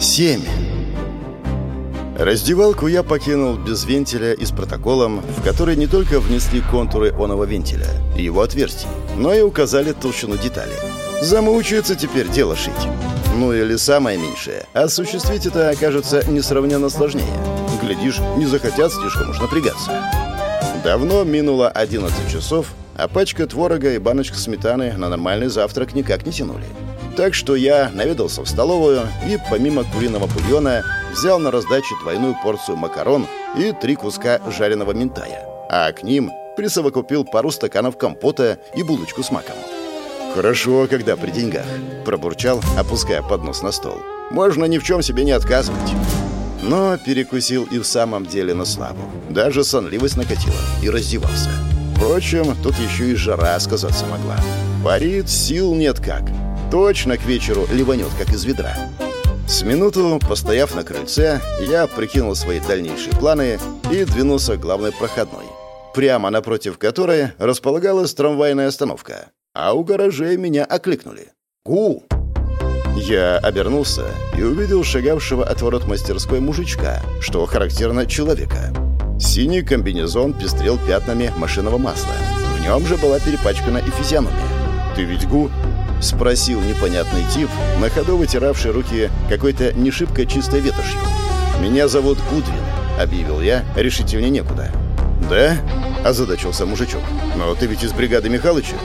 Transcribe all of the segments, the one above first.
7. Раздевалку я покинул без вентиля и с протоколом, в который не только внесли контуры оного вентиля и его отверстий, но и указали толщину детали. Замучается теперь дело шить. Ну или самое меньшее. Осуществить это окажется несравненно сложнее. Глядишь, не захотят слишком уж напрягаться. Давно минуло 11 часов, а пачка творога и баночка сметаны на нормальный завтрак никак не тянули. Так что я наведался в столовую и, помимо куриного бульона, взял на раздаче двойную порцию макарон и три куска жареного ментая, а к ним присовокупил пару стаканов компота и булочку с маком. «Хорошо, когда при деньгах», — пробурчал, опуская поднос на стол. «Можно ни в чем себе не отказывать». Но перекусил и в самом деле на славу. Даже сонливость накатила и раздевался. Впрочем, тут еще и жара сказаться могла. Парит, сил нет как. Точно к вечеру ливанет, как из ведра. С минуту, постояв на крыльце, я прикинул свои дальнейшие планы и двинулся к главной проходной, прямо напротив которой располагалась трамвайная остановка. А у гаражей меня окликнули. «Гу!» Я обернулся и увидел шагавшего от ворот мастерской мужичка, что характерно человека. Синий комбинезон пестрел пятнами машинного масла. В нем же была перепачкана и физиономия. «Ты ведь Гу?» — спросил непонятный тип, на ходу вытиравший руки какой-то не шибко чистой ветошью. «Меня зовут Гудвин», — объявил я, решительнее некуда. «Да?» — озадачился мужичок. «Но ты ведь из бригады Михалыча?»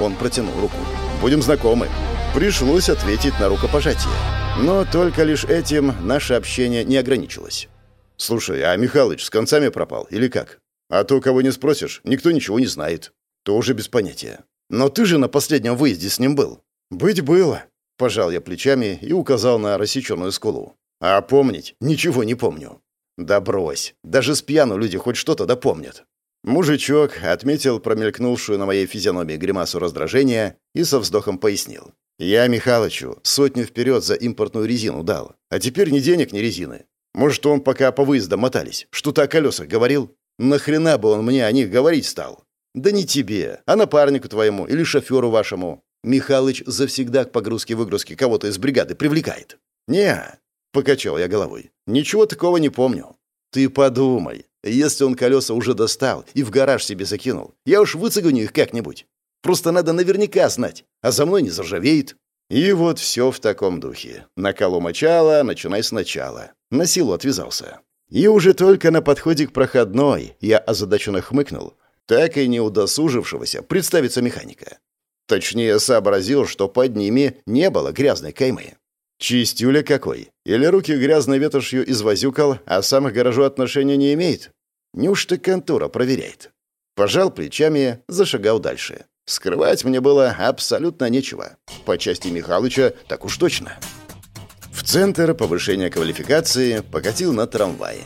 Он протянул руку. «Будем знакомы». Пришлось ответить на рукопожатие. Но только лишь этим наше общение не ограничилось. «Слушай, а Михалыч с концами пропал или как? А то, кого не спросишь, никто ничего не знает. Тоже без понятия. Но ты же на последнем выезде с ним был. Быть было. Пожал я плечами и указал на рассеченную скулу. А помнить ничего не помню. Да брось. Даже с пьяну люди хоть что-то да помнят. Мужичок отметил промелькнувшую на моей физиономии гримасу раздражения и со вздохом пояснил. «Я Михалычу сотню вперед за импортную резину дал. А теперь ни денег, ни резины. Может, он пока по выездам мотались, что-то о колесах говорил? Нахрена бы он мне о них говорить стал? Да не тебе, а напарнику твоему или шоферу вашему. Михалыч завсегда к погрузке-выгрузке кого-то из бригады привлекает. не покачал я головой. Ничего такого не помню. Ты подумай, если он колеса уже достал и в гараж себе закинул, я уж выцегоню их как-нибудь. Просто надо наверняка знать, а за мной не заржавеет. И вот все в таком духе. Наколу мочала, начинай сначала. На силу отвязался. И уже только на подходе к проходной я озадаченно хмыкнул, так и не удосужившегося представиться механика. Точнее, сообразил, что под ними не было грязной каймы. Чистюля какой? Или руки грязной ветошью извозюкал, а сам к гаражу отношения не имеет? Неужто контора проверяет? Пожал плечами, зашагал дальше. Скрывать мне было абсолютно нечего. По части Михалыча так уж точно. В центр повышения квалификации покатил на трамвае.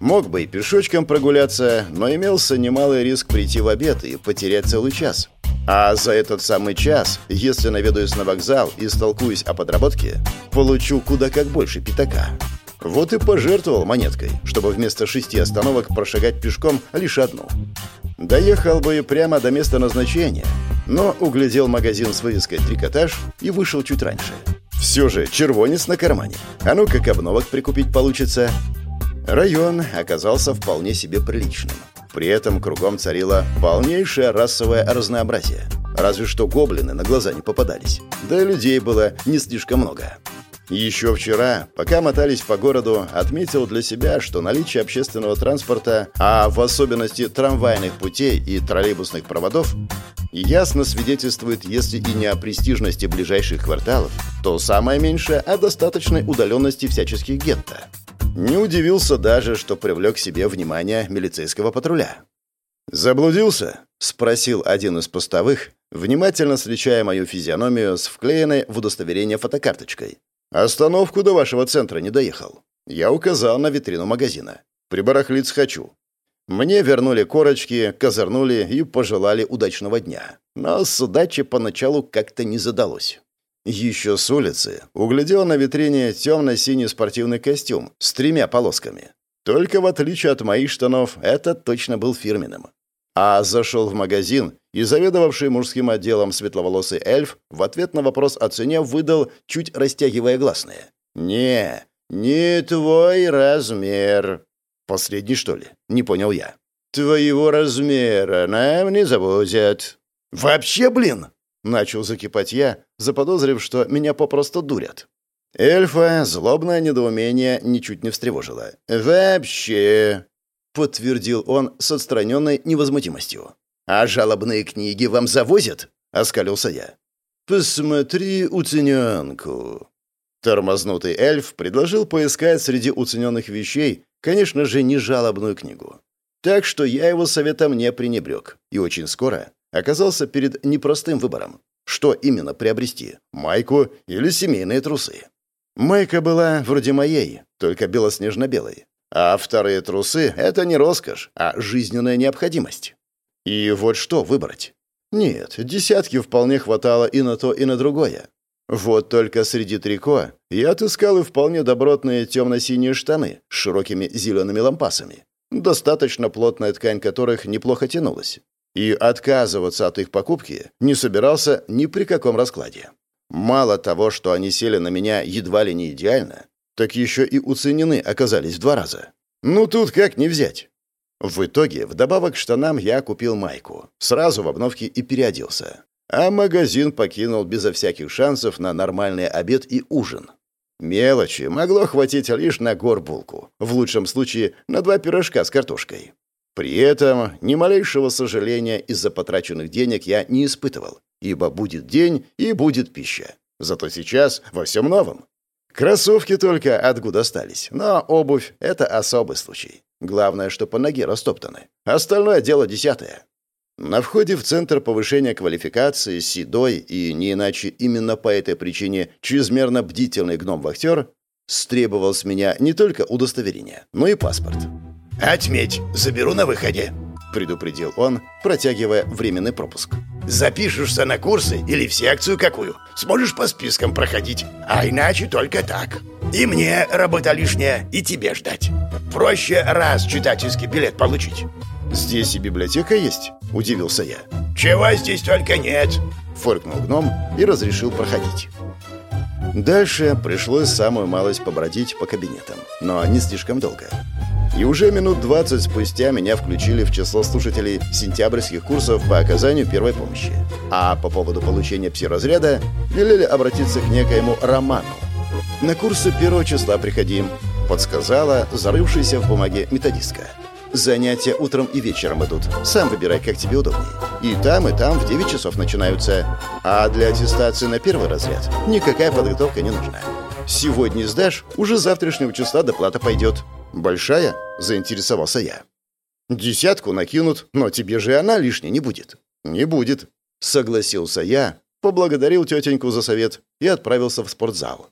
Мог бы и пешочком прогуляться, но имелся немалый риск прийти в обед и потерять целый час. А за этот самый час, если наведаюсь на вокзал и столкуюсь о подработке, получу куда как больше пятака. Вот и пожертвовал монеткой, чтобы вместо шести остановок прошагать пешком лишь одну. Доехал бы прямо до места назначения, но углядел магазин с вывеской «Трикотаж» и вышел чуть раньше. Все же червонец на кармане. А ну как обновок прикупить получится. Район оказался вполне себе приличным. При этом кругом царило полнейшее расовое разнообразие. Разве что гоблины на глаза не попадались. Да и людей было не слишком много. Еще вчера, пока мотались по городу, отметил для себя, что наличие общественного транспорта, а в особенности трамвайных путей и троллейбусных проводов, ясно свидетельствует, если и не о престижности ближайших кварталов, то самое меньшее о достаточной удаленности всяческих гетто. Не удивился даже, что привлек к себе внимание милицейского патруля. «Заблудился?» — спросил один из постовых, внимательно встречая мою физиономию с вклеенной в удостоверение фотокарточкой. «Остановку до вашего центра не доехал». Я указал на витрину магазина. «Прибарахлиц хочу». Мне вернули корочки, козырнули и пожелали удачного дня. Но с удачи поначалу как-то не задалось. Еще с улицы углядел на витрине темно-синий спортивный костюм с тремя полосками. Только в отличие от моих штанов, этот точно был фирменным. А зашел в магазин, и заведовавший мужским отделом светловолосый эльф в ответ на вопрос о цене выдал, чуть растягивая гласные. «Не, «Не твой размер». «Последний, что ли?» — не понял я. «Твоего размера нам не завозят». «Вообще, блин!» — начал закипать я, заподозрив, что меня попросту дурят. Эльфа злобное недоумение ничуть не встревожило. «Вообще!» — подтвердил он с отстраненной невозмутимостью. «А жалобные книги вам завозят?» — оскалился я. «Посмотри уцененку». Тормознутый эльф предложил поискать среди уцененных вещей, конечно же, не жалобную книгу. Так что я его советом не пренебрег, и очень скоро оказался перед непростым выбором. Что именно приобрести – майку или семейные трусы? Майка была вроде моей, только белоснежно-белой. А вторые трусы – это не роскошь, а жизненная необходимость. И вот что выбрать? Нет, десятки вполне хватало и на то, и на другое. Вот только среди трико я отыскал и вполне добротные темно-синие штаны с широкими зелеными лампасами, достаточно плотная ткань которых неплохо тянулась. И отказываться от их покупки не собирался ни при каком раскладе. Мало того, что они сели на меня едва ли не идеально, так еще и уценены оказались в два раза. Ну тут как не взять. В итоге, вдобавок к штанам, я купил майку. Сразу в обновке и переоделся а магазин покинул безо всяких шансов на нормальный обед и ужин. Мелочи могло хватить лишь на горбулку, в лучшем случае на два пирожка с картошкой. При этом ни малейшего сожаления из-за потраченных денег я не испытывал, ибо будет день и будет пища. Зато сейчас во всем новом. Кроссовки только откуда остались, но обувь — это особый случай. Главное, что по ноге растоптаны. Остальное дело десятое. На входе в Центр повышения квалификации седой и не иначе именно по этой причине чрезмерно бдительный гном-вахтер стребовал с меня не только удостоверение, но и паспорт. «Отметь, заберу на выходе», — предупредил он, протягивая временный пропуск. «Запишешься на курсы или в секцию какую, сможешь по спискам проходить, а иначе только так. И мне работа лишняя, и тебе ждать. Проще раз читательский билет получить». «Здесь и библиотека есть?» – удивился я. «Чего здесь только нет!» – фыркнул гном и разрешил проходить. Дальше пришлось самую малость побродить по кабинетам, но не слишком долго. И уже минут 20 спустя меня включили в число слушателей сентябрьских курсов по оказанию первой помощи. А по поводу получения пси-разряда велели обратиться к некоему Роману. «На курсы первого числа приходим», — подсказала зарывшаяся в бумаге методистка. Занятия утром и вечером идут. Сам выбирай, как тебе удобнее. И там, и там в 9 часов начинаются. А для аттестации на первый разряд никакая подготовка не нужна. Сегодня сдашь, уже завтрашнего числа доплата пойдет. Большая? Заинтересовался я. Десятку накинут, но тебе же она лишней не будет. Не будет. Согласился я, поблагодарил тетеньку за совет и отправился в спортзал.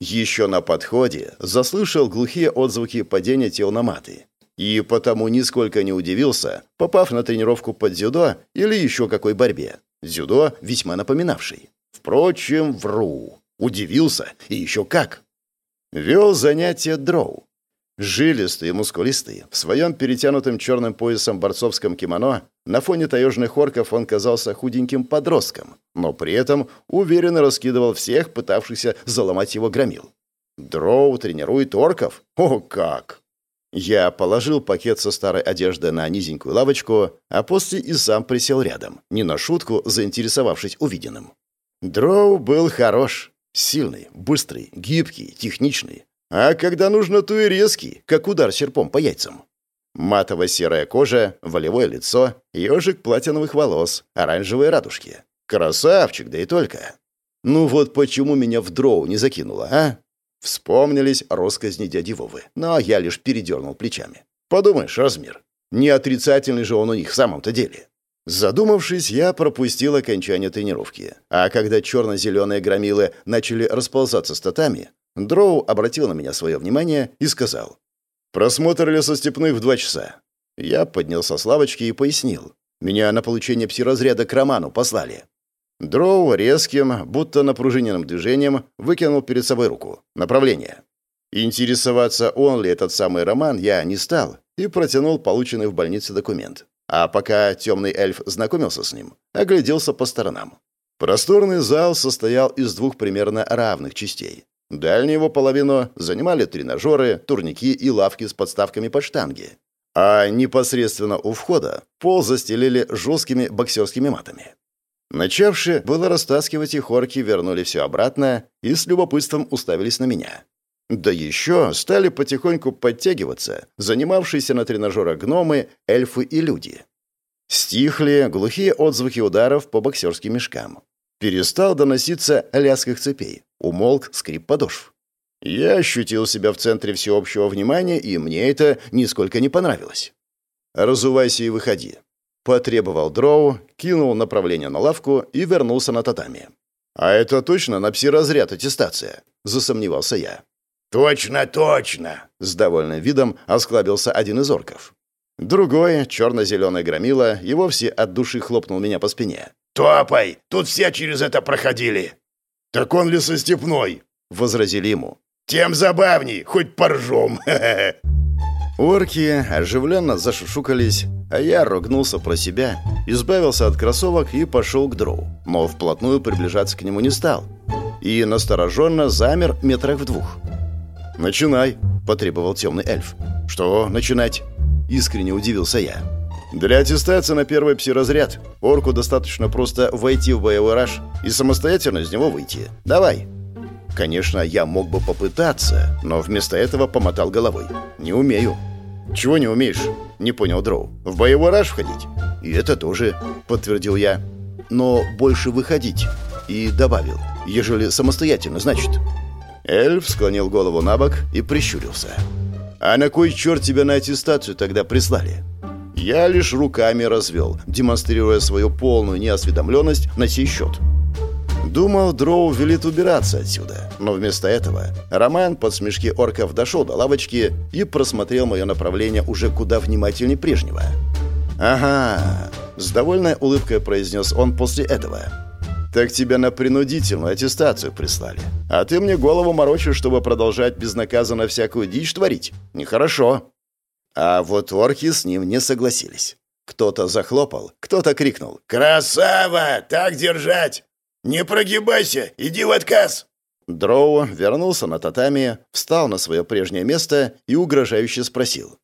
Еще на подходе заслышал глухие отзвуки падения тел на маты. И потому нисколько не удивился, попав на тренировку под дзюдо или еще какой борьбе. Дзюдо весьма напоминавший. Впрочем, вру. Удивился, и еще как. Вел занятия дроу. Жилистый и мускулистый, в своем перетянутым черным поясом борцовском кимоно, на фоне таежных орков он казался худеньким подростком, но при этом уверенно раскидывал всех, пытавшихся заломать его громил. Дроу тренирует орков? О, как! Я положил пакет со старой одеждой на низенькую лавочку, а после и сам присел рядом, не на шутку заинтересовавшись увиденным. Дроу был хорош. Сильный, быстрый, гибкий, техничный. А когда нужно, то и резкий, как удар серпом по яйцам. Матово-серая кожа, волевое лицо, ежик платиновых волос, оранжевые радужки. Красавчик, да и только. Ну вот почему меня в дроу не закинуло, а? Вспомнились росказни дяди Вовы, но я лишь передернул плечами. Подумаешь, размер. Не отрицательный же он у них в самом-то деле. Задумавшись, я пропустил окончание тренировки. А когда черно-зеленые громилы начали расползаться статами, Дроу обратил на меня свое внимание и сказал. «Просмотр лесостепных в два часа». Я поднялся с лавочки и пояснил. Меня на получение пси-разряда к Роману послали. Дроу резким, будто напружиненным движением выкинул перед собой руку. Направление. Интересоваться, он ли этот самый Роман, я не стал и протянул полученный в больнице документ. А пока темный эльф знакомился с ним, огляделся по сторонам. Просторный зал состоял из двух примерно равных частей. Дальнюю половину занимали тренажеры, турники и лавки с подставками под штанги. А непосредственно у входа пол застелили жесткими боксерскими матами. Начавшие было растаскивать их орки вернули все обратно и с любопытством уставились на меня. Да еще стали потихоньку подтягиваться занимавшиеся на тренажерах гномы, эльфы и люди. Стихли глухие отзвуки ударов по боксерским мешкам. Перестал доноситься лязг цепей. Умолк скрип подошв. Я ощутил себя в центре всеобщего внимания, и мне это нисколько не понравилось. «Разувайся и выходи», — потребовал Дроу, кинул направление на лавку и вернулся на татами. «А это точно на пси-разряд аттестация?» — засомневался я. «Точно, точно!» — с довольным видом осклабился один из орков. Другой, черно-зеленый громила, и вовсе от души хлопнул меня по спине. «Топай! Тут все через это проходили!» «Так он лесостепной!» — возразили ему. «Тем забавней, хоть поржем!» Орки оживленно зашушукались, а я ругнулся про себя, избавился от кроссовок и пошел к дроу, но вплотную приближаться к нему не стал. И настороженно замер метрах в двух. «Начинай», — потребовал темный эльф. «Что начинать?» — искренне удивился я. «Для аттестации на первый пси-разряд орку достаточно просто войти в боевой раж и самостоятельно из него выйти. Давай!» Конечно, я мог бы попытаться, но вместо этого помотал головой. «Не умею». «Чего не умеешь?» — не понял Дроу. «В боевой раж входить?» «И это тоже», — подтвердил я. «Но больше выходить». И добавил. «Ежели самостоятельно, значит». Эльф склонил голову на бок и прищурился. «А на кой черт тебя на аттестацию тогда прислали?» Я лишь руками развел, демонстрируя свою полную неосведомленность на сей счет. Думал, Дроу велит убираться отсюда, но вместо этого Роман под смешки орков дошел до лавочки и просмотрел мое направление уже куда внимательнее прежнего. «Ага», — с довольной улыбкой произнес он после этого. Так тебя на принудительную аттестацию прислали. А ты мне голову морочишь, чтобы продолжать безнаказанно всякую дичь творить. Нехорошо. А вот орки с ним не согласились. Кто-то захлопал, кто-то крикнул. «Красава! Так держать! Не прогибайся! Иди в отказ!» Дроу вернулся на татами, встал на свое прежнее место и угрожающе спросил.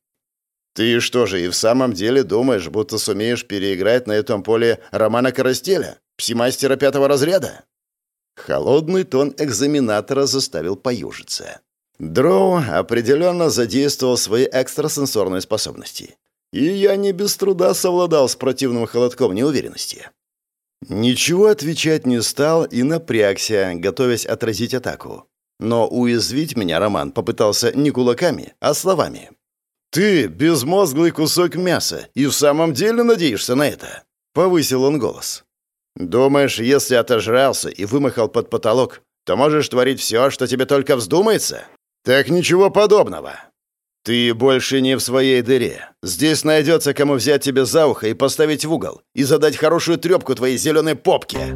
«Ты что же и в самом деле думаешь, будто сумеешь переиграть на этом поле Романа Коростеля? Псимастера пятого разряда?» Холодный тон экзаменатора заставил поюжиться. Дроу определенно задействовал свои экстрасенсорные способности. И я не без труда совладал с противным холодком неуверенности. Ничего отвечать не стал и напрягся, готовясь отразить атаку. Но уязвить меня Роман попытался не кулаками, а словами. «Ты безмозглый кусок мяса, и в самом деле надеешься на это?» Повысил он голос. Думаешь, если отожрался и вымахал под потолок, то можешь творить все, что тебе только вздумается? Так ничего подобного. Ты больше не в своей дыре. Здесь найдется, кому взять тебя за ухо и поставить в угол, и задать хорошую трепку твоей зеленой попке.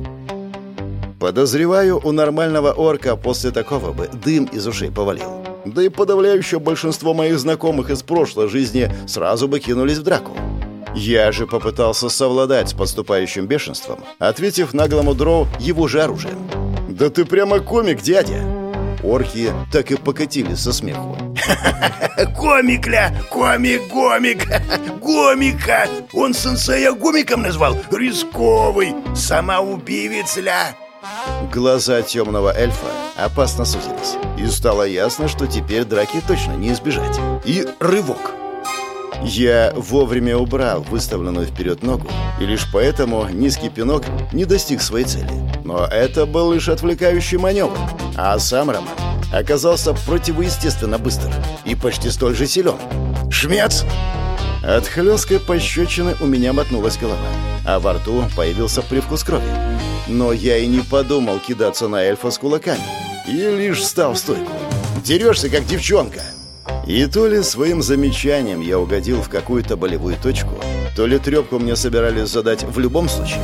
Подозреваю, у нормального орка после такого бы дым из ушей повалил. Да и подавляющее большинство моих знакомых из прошлой жизни сразу бы кинулись в драку. Я же попытался совладать с подступающим бешенством, ответив наглому дроу его же оружием. «Да ты прямо комик, дядя!» Орки так и покатились со смеху. «Комикля! Комик, гомик! Гомика! Он сенсея гомиком назвал? Рисковый! Самоубивец ля!» Глаза темного эльфа опасно сузились, и стало ясно, что теперь драки точно не избежать. И рывок. Я вовремя убрал выставленную вперед ногу, и лишь поэтому низкий пинок не достиг своей цели. Но это был лишь отвлекающий маневр, а сам Роман оказался противоестественно быстр и почти столь же силен. «Шмец!» От хлесткой пощечины у меня мотнулась голова, а во рту появился привкус крови. Но я и не подумал кидаться на эльфа с кулаками, и лишь встал в стойку. «Дерешься, как девчонка!» И то ли своим замечанием я угодил в какую-то болевую точку, то ли трепку мне собирались задать в любом случае.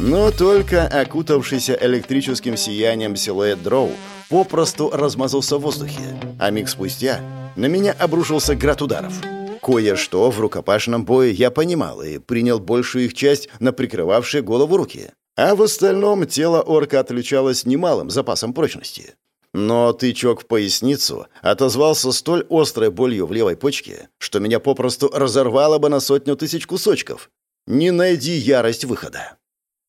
Но только окутавшийся электрическим сиянием силуэт дроу попросту размазался в воздухе, а миг спустя на меня обрушился град ударов. Кое-что в рукопашном бое я понимал и принял большую их часть на прикрывавшие голову руки. А в остальном тело орка отличалось немалым запасом прочности. Но тычок в поясницу отозвался столь острой болью в левой почке, что меня попросту разорвало бы на сотню тысяч кусочков. Не найди ярость выхода.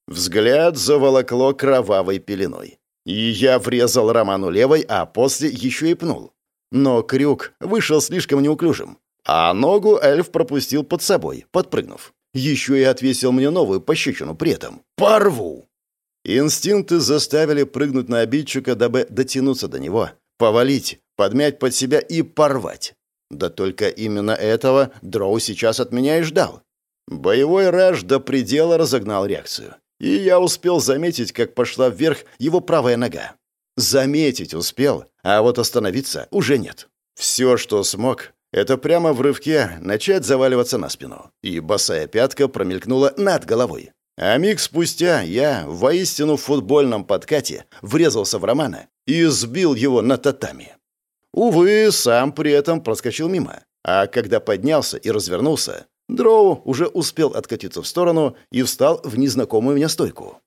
Взгляд заволокло кровавой пеленой. И я врезал Роману левой, а после еще и пнул. Но крюк вышел слишком неуклюжим, а ногу эльф пропустил под собой, подпрыгнув. Еще и отвесил мне новую пощечину при этом. «Порву!» Инстинкты заставили прыгнуть на обидчика, дабы дотянуться до него, повалить, подмять под себя и порвать. Да только именно этого Дроу сейчас от меня и ждал. Боевой раж до предела разогнал реакцию. И я успел заметить, как пошла вверх его правая нога. Заметить успел, а вот остановиться уже нет. Все, что смог, это прямо в рывке начать заваливаться на спину. И босая пятка промелькнула над головой. А миг спустя я, воистину в футбольном подкате, врезался в Романа и сбил его на татами. Увы, сам при этом проскочил мимо. А когда поднялся и развернулся, Дроу уже успел откатиться в сторону и встал в незнакомую мне стойку.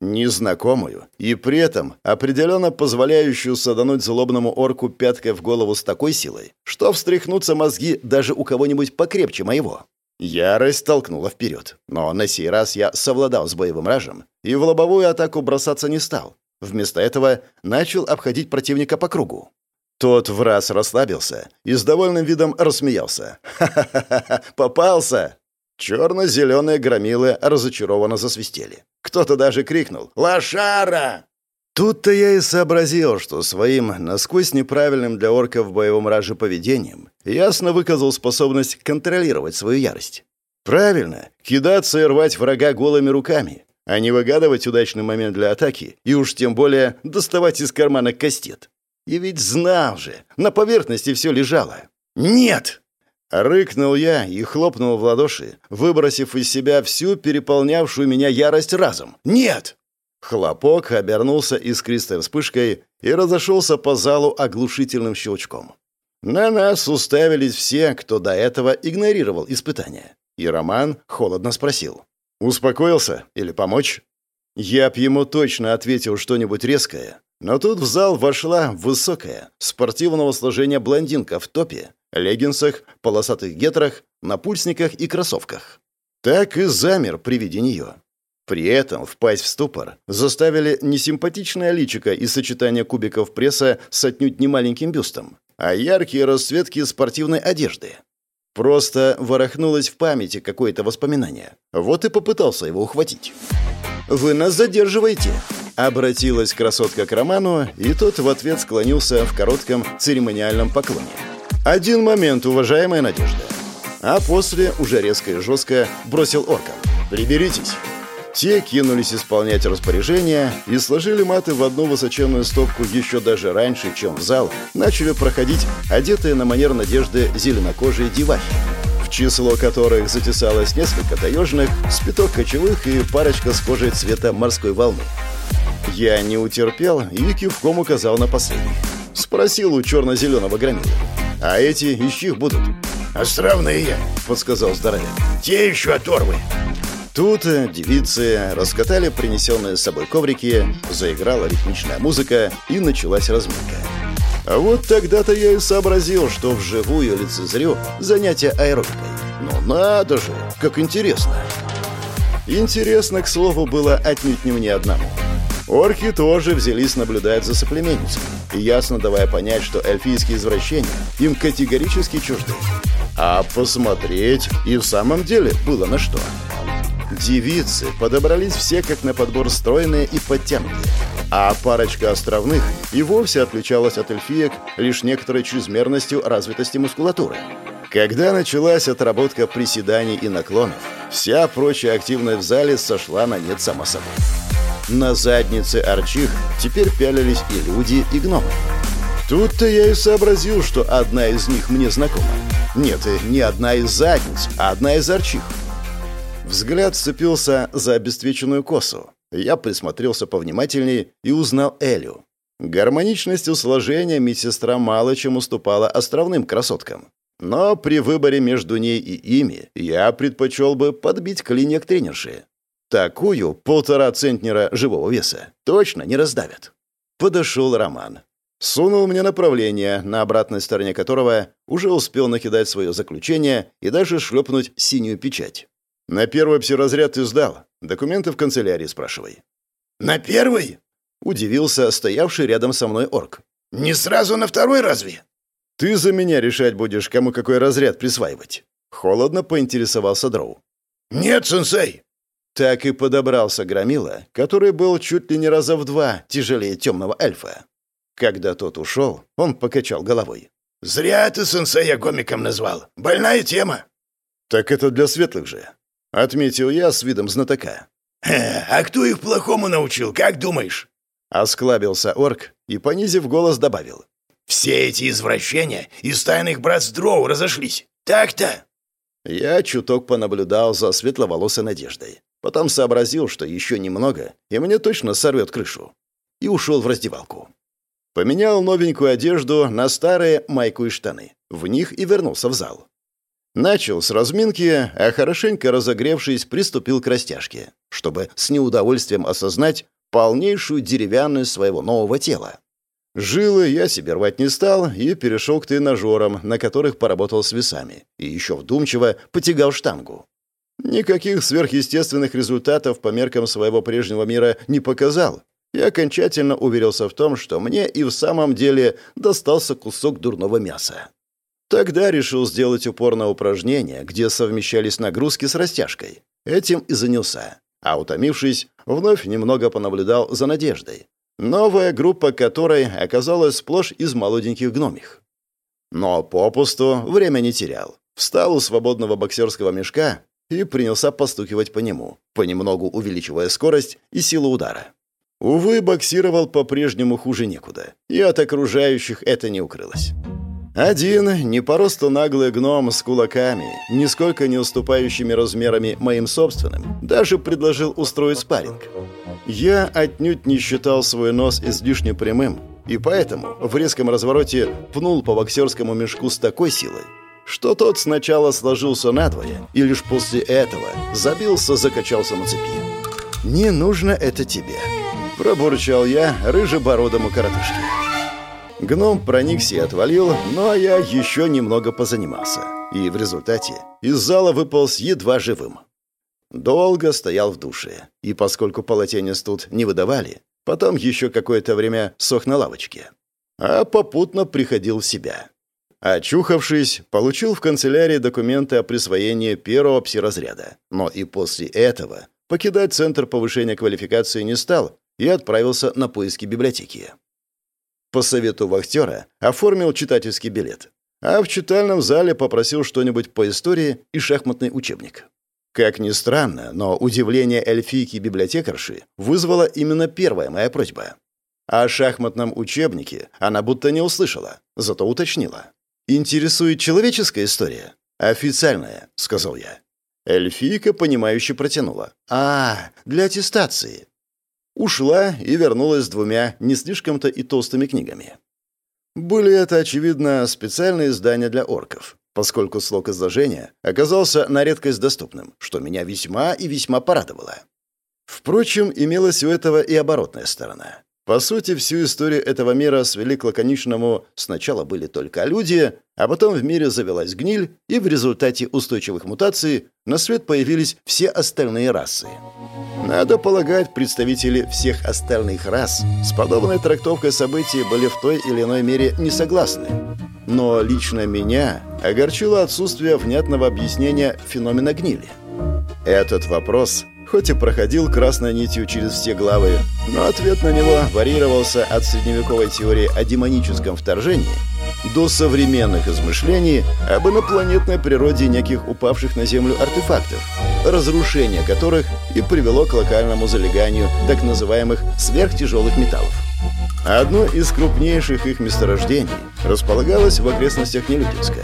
Незнакомую и при этом определенно позволяющую садануть злобному орку пяткой в голову с такой силой, что встряхнутся мозги даже у кого-нибудь покрепче моего. Ярость толкнула вперед, но на сей раз я совладал с боевым ражем и в лобовую атаку бросаться не стал. Вместо этого начал обходить противника по кругу. Тот в раз расслабился и с довольным видом рассмеялся. «Ха-ха-ха! Попался!» Черно-зеленые громилы разочарованно засвистели. Кто-то даже крикнул «Лошара!» Тут-то я и сообразил, что своим насквозь неправильным для орка в боевом раже поведением ясно выказал способность контролировать свою ярость. Правильно, кидаться и рвать врага голыми руками, а не выгадывать удачный момент для атаки и уж тем более доставать из кармана кастет. И ведь знал же, на поверхности все лежало. «Нет!» Рыкнул я и хлопнул в ладоши, выбросив из себя всю переполнявшую меня ярость разом. «Нет!» Хлопок обернулся искристой вспышкой и разошелся по залу оглушительным щелчком. На нас уставились все, кто до этого игнорировал испытания. И Роман холодно спросил. «Успокоился? Или помочь?» Я б ему точно ответил что-нибудь резкое, но тут в зал вошла высокая, спортивного сложения блондинка в топе, леггинсах, полосатых гетрах, напульсниках и кроссовках. Так и замер при виде нее. При этом впасть в ступор заставили не симпатичное личико и сочетание кубиков пресса с отнюдь не маленьким бюстом, а яркие расцветки спортивной одежды. Просто ворохнулось в памяти какое-то воспоминание. Вот и попытался его ухватить. «Вы нас задерживаете!» Обратилась красотка к Роману, и тот в ответ склонился в коротком церемониальном поклоне. «Один момент, уважаемая Надежда!» А после, уже резко и жестко, бросил оркам. «Приберитесь!» Те кинулись исполнять распоряжения и сложили маты в одну высоченную стопку еще даже раньше, чем в зал начали проходить одетые на манер надежды зеленокожие девахи, в число которых затесалось несколько таежных, спиток кочевых и парочка с кожей цвета морской волны. Я не утерпел и кивком указал на последних. Спросил у черно-зеленого громила. «А эти из чьих будут?» «Островные», — подсказал здоровяк. «Те еще оторвы». Тут девицы раскатали принесенные с собой коврики, заиграла ритмичная музыка и началась разминка. А вот тогда-то я и сообразил, что вживую лицезрю занятия аэробикой. Ну надо же, как интересно. Интересно, к слову, было отнюдь не мне одному. Орки тоже взялись наблюдать за соплеменницами, ясно давая понять, что эльфийские извращения им категорически чужды. А посмотреть и в самом деле было на что. Девицы подобрались все как на подбор стройные и подтянутые. А парочка островных и вовсе отличалась от эльфиек лишь некоторой чрезмерностью развитости мускулатуры. Когда началась отработка приседаний и наклонов, вся прочая активность в зале сошла на нет само собой. На заднице арчих теперь пялились и люди, и гномы. Тут-то я и сообразил, что одна из них мне знакома. Нет, не одна из задниц, а одна из арчих. Взгляд сцепился за обесцвеченную косу. Я присмотрелся повнимательней и узнал Элю. Гармоничностью сложения медсестра мало чем уступала островным красоткам. Но при выборе между ней и ими я предпочел бы подбить клинья к тренерши. Такую полтора центнера живого веса точно не раздавят. Подошел Роман. Сунул мне направление, на обратной стороне которого уже успел накидать свое заключение и даже шлепнуть синюю печать. «На первый псиразряд ты сдал. Документы в канцелярии спрашивай». «На первый?» — удивился стоявший рядом со мной орк. «Не сразу на второй разве?» «Ты за меня решать будешь, кому какой разряд присваивать». Холодно поинтересовался Дроу. «Нет, сенсей!» Так и подобрался Громила, который был чуть ли не раза в два тяжелее темного эльфа. Когда тот ушел, он покачал головой. «Зря ты сенсея гомиком назвал. Больная тема». «Так это для светлых же», — отметил я с видом знатока. «Э, «А кто их плохому научил, как думаешь?» Осклабился орк и, понизив голос, добавил. «Все эти извращения из тайных братств Дроу разошлись. Так-то?» Я чуток понаблюдал за светловолосой надеждой. Потом сообразил, что еще немного, и мне точно сорвет крышу. И ушел в раздевалку. Поменял новенькую одежду на старые майку и штаны. В них и вернулся в зал. Начал с разминки, а хорошенько разогревшись, приступил к растяжке, чтобы с неудовольствием осознать полнейшую деревянность своего нового тела. Жилы я себе рвать не стал и перешел к тренажерам, на которых поработал с весами, и еще вдумчиво потягал штангу. Никаких сверхъестественных результатов по меркам своего прежнего мира не показал. И окончательно уверился в том, что мне и в самом деле достался кусок дурного мяса. Тогда решил сделать упор на упражнения, где совмещались нагрузки с растяжкой. Этим и занялся. А утомившись, вновь немного понаблюдал за надеждой. Новая группа которой оказалась сплошь из молоденьких гномих. Но попусту время не терял. Встал у свободного боксерского мешка и принялся постукивать по нему, понемногу увеличивая скорость и силу удара. Увы, боксировал по-прежнему хуже некуда, и от окружающих это не укрылось. Один, не по росту наглый гном с кулаками, нисколько не уступающими размерами моим собственным, даже предложил устроить спарринг. Я отнюдь не считал свой нос излишне прямым, и поэтому в резком развороте пнул по боксерскому мешку с такой силой, что тот сначала сложился надвое, и лишь после этого забился, закачался на цепи. «Не нужно это тебе», — пробурчал я рыжебородому коротышке. Гном проникся и отвалил, ну а я еще немного позанимался. И в результате из зала выполз едва живым. Долго стоял в душе, и поскольку полотенец тут не выдавали, потом еще какое-то время сох на лавочке. А попутно приходил в себя. Очухавшись, получил в канцелярии документы о присвоении первого пси-разряда. Но и после этого покидать Центр повышения квалификации не стал и отправился на поиски библиотеки. По совету вахтера оформил читательский билет, а в читальном зале попросил что-нибудь по истории и шахматный учебник. Как ни странно, но удивление эльфийки-библиотекарши вызвала именно первая моя просьба. О шахматном учебнике она будто не услышала, зато уточнила. «Интересует человеческая история?» «Официальная», — сказал я. Эльфийка, понимающе протянула. «А, для аттестации». Ушла и вернулась с двумя не слишком-то и толстыми книгами. Были это, очевидно, специальные издания для орков, поскольку слог изложения оказался на редкость доступным, что меня весьма и весьма порадовало. Впрочем, имелась у этого и оборотная сторона. По сути, всю историю этого мира свели к лаконичному «сначала были только люди», а потом в мире завелась гниль, и в результате устойчивых мутаций на свет появились все остальные расы. Надо полагать, представители всех остальных рас с подобной трактовкой событий были в той или иной мере не согласны. Но лично меня огорчило отсутствие внятного объяснения феномена гнили. Этот вопрос хоть и проходил красной нитью через все главы, но ответ на него варьировался от средневековой теории о демоническом вторжении до современных измышлений об инопланетной природе неких упавших на Землю артефактов, разрушение которых и привело к локальному залеганию так называемых сверхтяжелых металлов. Одно из крупнейших их месторождений располагалось в окрестностях Нелюдинска.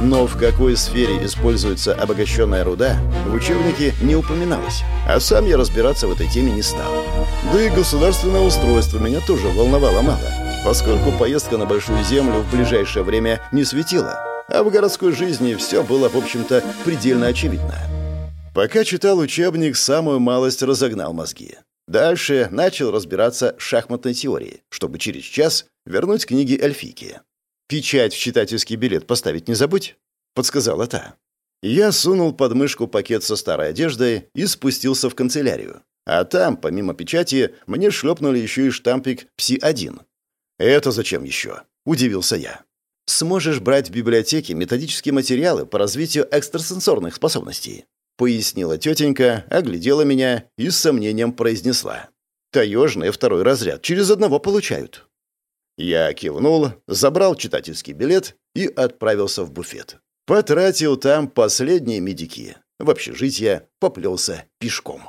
Но в какой сфере используется обогащенная руда, в учебнике не упоминалось, а сам я разбираться в этой теме не стал. Да и государственное устройство меня тоже волновало мало, поскольку поездка на Большую Землю в ближайшее время не светила, а в городской жизни все было, в общем-то, предельно очевидно. Пока читал учебник, самую малость разогнал мозги. Дальше начал разбираться в шахматной теории, чтобы через час вернуть книги Эльфики. «Печать в читательский билет поставить не забудь», — подсказала та. Я сунул под мышку пакет со старой одеждой и спустился в канцелярию. А там, помимо печати, мне шлепнули еще и штампик «Пси-1». «Это зачем еще?» – удивился я. «Сможешь брать в библиотеке методические материалы по развитию экстрасенсорных способностей», – пояснила тетенька, оглядела меня и с сомнением произнесла. «Таежные второй разряд через одного получают». Я кивнул, забрал читательский билет и отправился в буфет. Потратил там последние медики. В общежитие поплелся пешком.